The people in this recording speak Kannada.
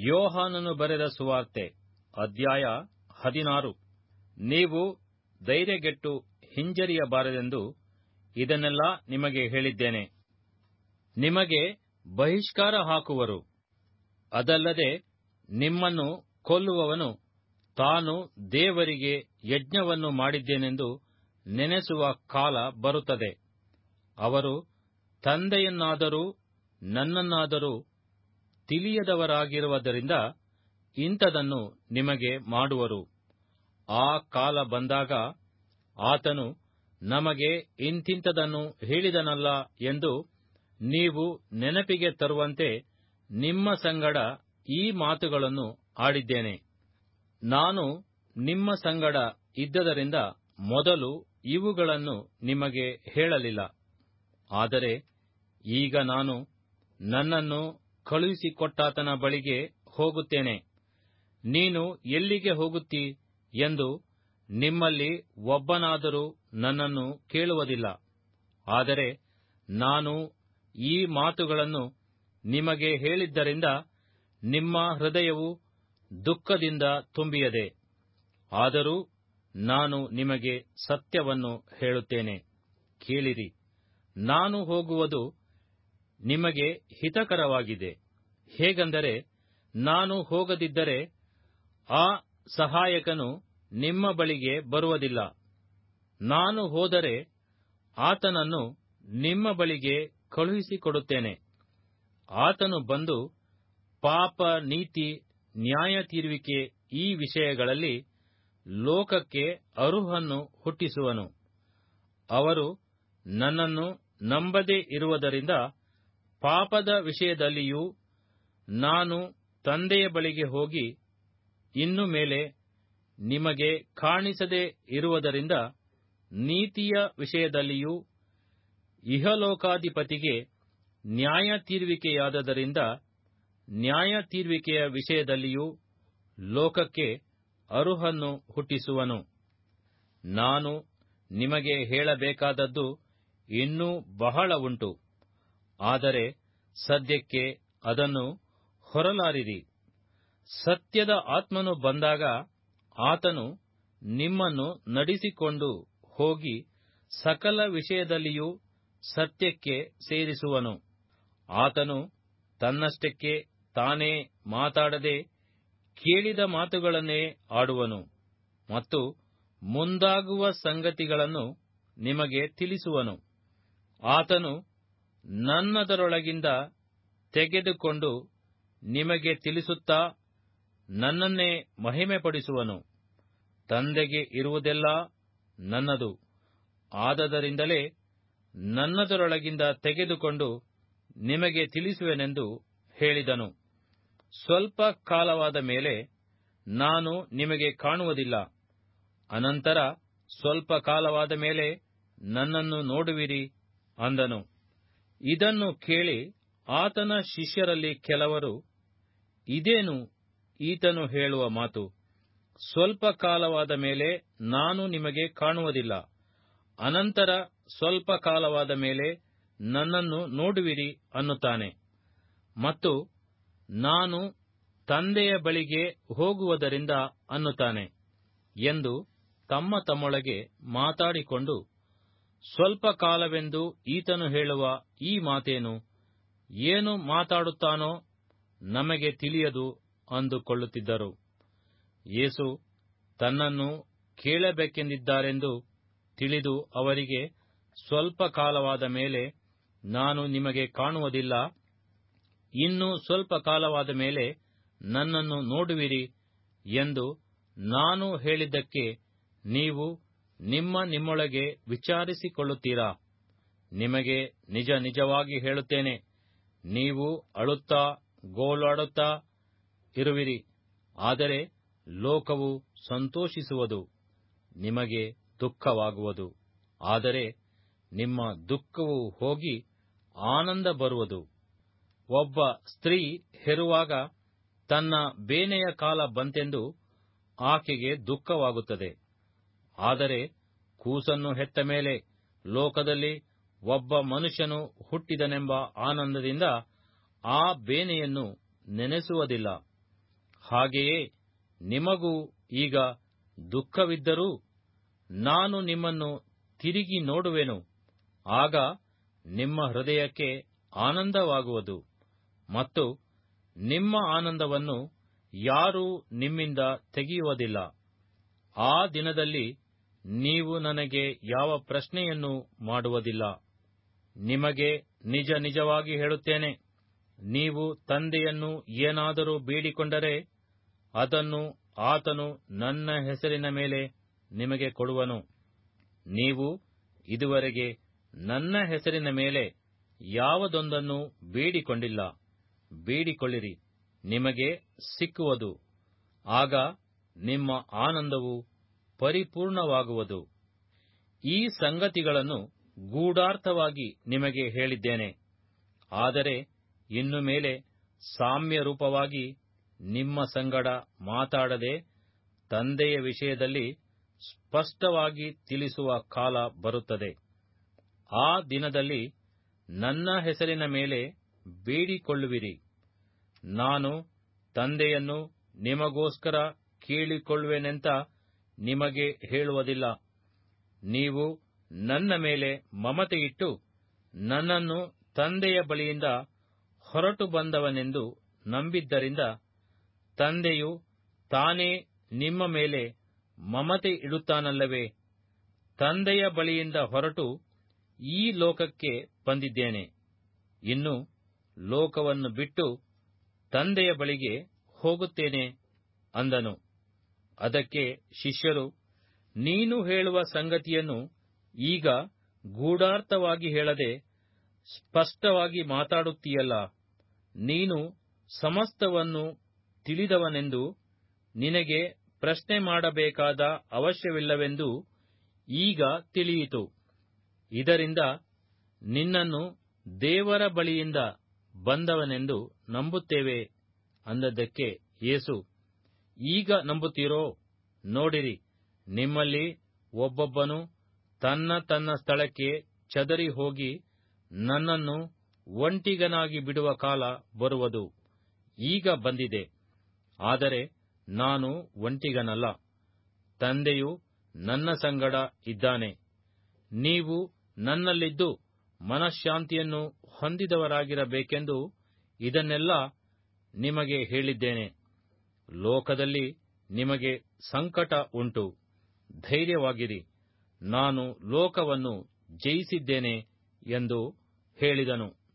ಯೋಹಾನನು ಬರೆದ ಸುವಾರ್ತೆ, ಅಧ್ಯಾಯ ಹದಿನಾರು. ನೀವು ಧೈರ್ಯಗೆಟ್ಟು ಹಿಂಜರಿಯಬಾರದೆಂದು ಇದನ್ನೆಲ್ಲ ನಿಮಗೆ ಹೇಳಿದ್ದೇನೆ. ನಿಮಗೆ ಬಹಿಷ್ಕಾರ ಹಾಕುವರು. ಅದಲ್ಲದೆ ನಿಮ್ಮನ್ನು ಕೊಲ್ಲುವವನು ತಾನು ದೇವರಿಗೆ ಯಜ್ಞವನ್ನು ಮಾಡಿದ್ದೇನೆಂದು ನೆನೆಸುವ ಕಾಲ ಬರುತ್ತದೆ. ಅವರು ತಂದೆಯನ್ನಾದರೂ ನನ್ನನ್ನಾದರೂ ತಿಳಿಯದವರಾಗಿರುವುದರಿಂದ ಇಂಥದನ್ನು ನಿಮಗೆ ಮಾಡುವರು. ಆ ಕಾಲ ಬಂದಾಗ ಆತನು ನಮಗೆ ಇಂತಿಂತದನ್ನು ಹೇಳಿದನಲ್ಲ ಎಂದು ನೀವು ನೆನಪಿಗೆ ತರುವಂತೆ ನಿಮ್ಮ ಸಂಗಡ ಈ ಮಾತುಗಳನ್ನು ಆಡಿದ್ದೇನೆ. ನಾನು ನಿಮ್ಮ ಸಂಗಡ ಇದ್ದದರಿಂದ ಮೊದಲು ಇವುಗಳನ್ನು ನಿಮಗೆ ಹೇಳಲಿಲ್ಲ. ಆದರೆ ಈಗ ನಾನು ನನ್ನನ್ನು ಕಳುಹಿಸಿಕೊಟ್ಟಾತನ ಬಳಿಗೆ ಹೋಗುತ್ತೇನೆ. ನೀನು ಎಲ್ಲಿಗೆ ಹೋಗುತ್ತಿ ಎಂದು ನಿಮ್ಮಲ್ಲಿ ಒಬ್ಬನಾದರೂ ನನ್ನನ್ನು ಕೇಳುವುದಿಲ್ಲ. ಆದರೆ ನಾನು ಈ ಮಾತುಗಳನ್ನು ನಿಮಗೆ ಹೇಳಿದ್ದರಿಂದ ನಿಮ್ಮ ಹೃದಯವು ದುಃಖದಿಂದ ತುಂಬಿಯದೆ. ಆದರೂ ನಾನು ನಿಮಗೆ ಸತ್ಯವನ್ನು ಹೇಳುತ್ತೇನೆ. ಕೇಳಿರಿ, ನಾನು ಹೋಗುವುದು ನಿಮಗೆ ಹಿತಕರವಾಗಿದೆ. ಹೇಗೆಂದರೆ ನಾನು ಹೋಗದಿದ್ದರೆ ಆ ಸಹಾಯಕನು ನಿಮ್ಮ ಬಳಿಗೆ ಬರುವುದಿಲ್ಲ. ನಾನು ಹೋದರೆ ಆತನನ್ನು ನಿಮ್ಮ ಬಳಿಗೆ ಕಳುಹಿಸಿಕೊಡುತ್ತೇನೆ. ಆತನು ಬಂದು ಪಾಪ, ನೀತಿ, ನ್ಯಾಯ ತೀರುವಿಕೆ ಈ ವಿಷಯಗಳಲ್ಲಿ ಲೋಕಕ್ಕೆ ಅರುಹನ್ನು ಹುಟ್ಟಿಸುವನು. ಅವರು ನನ್ನನ್ನು ನಂಬದೇ ಇರುವುದರಿಂದ ಪಾಪದ ವಿಷಯದಲ್ಲಿಯೂ ನಾನು ತಂದೆಯ ಬಳಿಗೆ ಹೋಗಿ ಇನ್ನು ಮೇಲೆ ನಿಮಗೆ ಕಾಣಿಸದೇ ಇರುವುದರಿಂದ ನೀತಿಯ ವಿಷಯದಲ್ಲಿಯೂ ಇಹಲೋಕಾಧಿಪತಿಗೆ ನ್ಯಾಯ ತೀರ್ವಿಕೆಯಾದದರಿಂದ ನ್ಯಾಯ ತೀರ್ವಿಕೆಯ ವಿಷಯದಲ್ಲಿಯೂ ಲೋಕಕ್ಕೆ ಅರುಹನ್ನು ಹುಟ್ಟಿಸುವನು. ನಾನು ನಿಮಗೆ ಹೇಳಬೇಕಾದದ್ದು ಇನ್ನೂ ಬಹಳ ಉಂಟು. ಆದರೆ ಸದ್ಯಕ್ಕೆ ಅದನ್ನು ಹೊರಲಾರಿರಿ. ಸತ್ಯದ ಆತ್ಮನು ಬಂದಾಗ ಆತನು ನಿಮ್ಮನ್ನು ನಡೆಸಿಕೊಂಡು ಹೋಗಿ ಸಕಲ ವಿಷಯದಲ್ಲಿಯೂ ಸತ್ಯಕ್ಕೆ ಸೇರಿಸುವನು. ಆತನು ತನ್ನಷ್ಟಕ್ಕೆ ತಾನೇ ಮಾತಾಡದೆ ಕೇಳಿದ ಮಾತುಗಳನ್ನೇ ಆಡುವನು ಮತ್ತು ಮುಂದಾಗುವ ಸಂಗತಿಗಳನ್ನು ನಿಮಗೆ ತಿಳಿಸುವನು. ಆತನು ನನ್ನದರೊಳಗಿಂದ ತೆಗೆದುಕೊಂಡು ನಿಮಗೆ ತಿಳಿಸುತ್ತಾ ನನ್ನನ್ನೇ ಮಹಿಮೆಪಡಿಸುವನು. ತಂದೆಗೆ ಇರುವುದೆಲ್ಲ ನನ್ನದು. ಆದದರಿಂದಲೇ ನನ್ನದರೊಳಗಿಂದ ತೆಗೆದುಕೊಂಡು ನಿಮಗೆ ತಿಳಿಸುವೆನೆಂದು ಹೇಳಿದನು. ಸ್ವಲ್ಪ ಕಾಲವಾದ ಮೇಲೆ ನಾನು ನಿಮಗೆ ಕಾಣುವುದಿಲ್ಲ. ಅನಂತರ ಸ್ವಲ್ಪ ಕಾಲವಾದ ಮೇಲೆ ನನ್ನನ್ನು ನೋಡುವಿರಿ ಅಂದನು. ಇದನ್ನು ಕೇಳಿ ಆತನ ಶಿಷ್ಯರಲ್ಲಿ ಕೆಲವರು, ಇದೇನು? ಈತನು ಹೇಳುವ ಮಾತು. ಸ್ವಲ್ಪ ಕಾಲವಾದ ಮೇಲೆ ನಾನು ನಿಮಗೆ ಕಾಣುವುದಿಲ್ಲ. ಅನಂತರ ಸ್ವಲ್ಪ ಕಾಲವಾದ ಮೇಲೆ ನನ್ನನ್ನು ನೋಡುವಿರಿ ಅನ್ನುತ್ತಾನೆ. ಮತ್ತು, ನಾನು ತಂದೆಯ ಬಳಿಗೆ ಹೋಗುವುದರಿಂದ ಅನ್ನುತ್ತಾನೆ ಎಂದು ತಮ್ಮ ತಮ್ಮೊಳಗೆ ಮಾತಾಡಿಕೊಂಡು ಸ್ವಲ್ಪ ಕಾಲವೆಂದು ಈತನು ಹೇಳುವ ಈ ಮಾತೇನು? ಏನು ಮಾತಾಡುತ್ತಾನೋ ನಮಗೆ ತಿಳಿಯದು ಅಂದುಕೊಳ್ಳುತ್ತಿದ್ದರು. ಯೇಸು ತನ್ನನ್ನು ಕೇಳಬೇಕೆಂದಿದ್ದಾರೆಂದು ತಿಳಿದು ಅವರಿಗೆ ಸ್ವಲ್ಪ ಕಾಲವಾದ ಮೇಲೆ, ನಾನು ನಿಮಗೆ ಕಾಣುವುದಿಲ್ಲ, ಇನ್ನು ಸ್ವಲ್ಪ ಕಾಲವಾದ ಮೇಲೆ ನನ್ನನ್ನು ನೋಡುವಿರಿ ಎಂದು ನಾನು ಹೇಳಿದ್ದಕ್ಕೆ ನೀವು ನಿಮ್ಮ ನಿಮ್ಮೊಳಗೆ ವಿಚಾರಿಸಿಕೊಳ್ಳುತ್ತೀರಾ? ನಿಮಗೆ ನಿಜ ನಿಜವಾಗಿ ಹೇಳುತ್ತೇನೆ, ನೀವು ಅಳುತ್ತಾ ಗೋಲಾಡುತ್ತಾ ಇರುವಿರಿ, ಆದರೆ ಲೋಕವು ಸಂತೋಷಿಸುವುದು, ನಿಮಗೆ ದುಃಖವಾಗುವುದು, ಆದರೆ ನಿಮ್ಮ ದುಃಖವು ಹೋಗಿ ಆನಂದ ಬರುವುದು. ಒಬ್ಬ ಸ್ತ್ರೀ ಹೆರುವಾಗ ತನ್ನ ಬೇನೆಯ ಕಾಲ ಬಂತೆಂದು ಆಕೆಗೆ ದುಃಖವಾಗುತ್ತದೆ. ಆದರೆ ಕೂಸನ್ನು ಹೆತ್ತ ಮೇಲೆ ಲೋಕದಲ್ಲಿ ಒಬ್ಬ ಮನುಷ್ಯನು ಹುಟ್ಟಿದನೆಂಬ ಆನಂದದಿಂದ ಆ ಬೇನೆಯನ್ನು ನೆನೆಸುವುದಿಲ್ಲ. ಹಾಗೆಯೇ ನಿಮಗೂ ಈಗ ದುಃಖವಿದ್ದರೂ ನಾನು ನಿಮ್ಮನ್ನು ತಿರುಗಿ ನೋಡುವೆನು. ಆಗ ನಿಮ್ಮ ಹೃದಯಕ್ಕೆ ಆನಂದವಾಗುವುದು ಮತ್ತು ನಿಮ್ಮ ಆನಂದವನ್ನು ಯಾರೂ ನಿಮ್ಮಿಂದ ತೆಗೆಯುವುದಿಲ್ಲ. ಆ ದಿನದಲ್ಲಿ ನೀವು ನನಗೆ ಯಾವ ಪ್ರಶ್ನೆಯನ್ನು ಮಾಡುವುದಿಲ್ಲ. ನಿಮಗೆ ನಿಜ ನಿಜವಾಗಿ ಹೇಳುತ್ತೇನೆ, ನೀವು ತಂದೆಯನ್ನು ಏನಾದರೂ ಬೇಡಿಕೊಂಡರೆ ಅದನ್ನು ಆತನು ನನ್ನ ಹೆಸರಿನ ಮೇಲೆ ನಿಮಗೆ ಕೊಡುವನು. ನೀವು ಇದುವರೆಗೆ ನನ್ನ ಹೆಸರಿನ ಮೇಲೆ ಯಾವುದೊಂದನ್ನು ಬೇಡಿಕೊಂಡಿಲ್ಲ. ಬೇಡಿಕೊಳ್ಳಿರಿ, ನಿಮಗೆ ಸಿಕ್ಕುವುದು. ಆಗ ನಿಮ್ಮ ಆನಂದವು ಪರಿಪೂರ್ಣವಾಗುವುದು. ಈ ಸಂಗತಿಗಳನ್ನು ಗೂಢಾರ್ಥವಾಗಿ ನಿಮಗೆ ಹೇಳಿದ್ದೇನೆ. ಆದರೆ ಇನ್ನು ಮೇಲೆ ಸಾಮ್ಯ ರೂಪವಾಗಿ ನಿಮ್ಮ ಸಂಗಡ ಮಾತಾಡದೆ ತಂದೆಯ ವಿಷಯದಲ್ಲಿ ಸ್ಪಷ್ಟವಾಗಿ ತಿಳಿಸುವ ಕಾಲ ಬರುತ್ತದೆ. ಆ ದಿನದಲ್ಲಿ ನನ್ನ ಹೆಸರಿನ ಮೇಲೆ ಬೇಡಿಕೊಳ್ಳುವಿರಿ. ನಾನು ತಂದೆಯನ್ನು ನಿಮಗೋಸ್ಕರ ಕೇಳಿಕೊಳ್ಳುವೆನೆಂತ ನಿಮಗೆ ಹೇಳುವುದಿಲ್ಲ. ನೀವು ನನ್ನ ಮೇಲೆ ಮಮತೆಯಿಟ್ಟು ನನ್ನನ್ನು ತಂದೆಯ ಬಳಿಯಿಂದ ಹೊರಟು ಬಂದವನೆಂದು ನಂಬಿದ್ದರಿಂದ ತಂದೆಯು ತಾನೇ ನಿಮ್ಮ ಮೇಲೆ ಮಮತೆ ಇಡುತ್ತಾನಲ್ಲವೇ? ತಂದೆಯ ಬಳಿಯಿಂದ ಹೊರಟು ಈ ಲೋಕಕ್ಕೆ ಬಂದಿದ್ದೇನೆ. ಇನ್ನು ಲೋಕವನ್ನು ಬಿಟ್ಟು ತಂದೆಯ ಬಳಿಗೆ ಹೋಗುತ್ತೇನೆ ಅಂದನು. ಅದಕ್ಕೆ ಶಿಷ್ಯರು, ನೀನು ಹೇಳುವ ಸಂಗತಿಯನ್ನು ಈಗ ಗೂಢಾರ್ಥವಾಗಿ ಹೇಳದೆ ಸ್ಪಷ್ಟವಾಗಿ ಮಾತಾಡುತ್ತೀಯಲ್ಲ. ನೀನು ಸಮಸ್ತವನ್ನು ತಿಳಿದವನೆಂದು ನಿನಗೆ ಪ್ರಶ್ನೆ ಮಾಡಬೇಕಾದ ಅವಶ್ಯವಿಲ್ಲವೆಂದು ಈಗ ತಿಳಿಯಿತು. ಇದರಿಂದ ನಿನ್ನನ್ನು ದೇವರ ಬಳಿಯಿಂದ ಬಂದವನೆಂದು ನಂಬುತ್ತೇವೆ, ಅಂದದ್ದಕ್ಕೆ ಯೇಸು ಈಗ ನಂಬುತ್ತೀರೋ ನೋಡಿರಿ, ನಿಮ್ಮಲ್ಲಿ ಒಬ್ಬೊಬ್ಬನು ತನ್ನ ತನ್ನ ಸ್ಥಳಕ್ಕೆ ಚದರಿ ಹೋಗಿ ನನ್ನನ್ನು ಒಂಟಿಗನಾಗಿ ಬಿಡುವ ಕಾಲ ಬರುವುದು. ಈಗ ಬಂದಿದೆ. ಆದರೆ ನಾನು ಒಂಟಿಗನಲ್ಲ. ತಂದೆಯು ನನ್ನ ಸಂಗಡ ಇದ್ದಾನೆ. ನೀವು ನನ್ನಲ್ಲಿದ್ದು ಮನಃಶಾಂತಿಯನ್ನು ಹೊಂದಿದವರಾಗಿರಬೇಕೆಂದು ಇದನ್ನೆಲ್ಲ ನಿಮಗೆ ಹೇಳಿದ್ದೇನೆ. ಲೋಕದಲ್ಲಿ ನಿಮಗೆ ಸಂಕಟ ಉಂಟು. ಧೈರ್ಯವಾಗಿರಿ. ನಾನು ಲೋಕವನ್ನು ಜಯಿಸಿದ್ದೇನೆ ಎಂದು ಹೇಳಿದನು.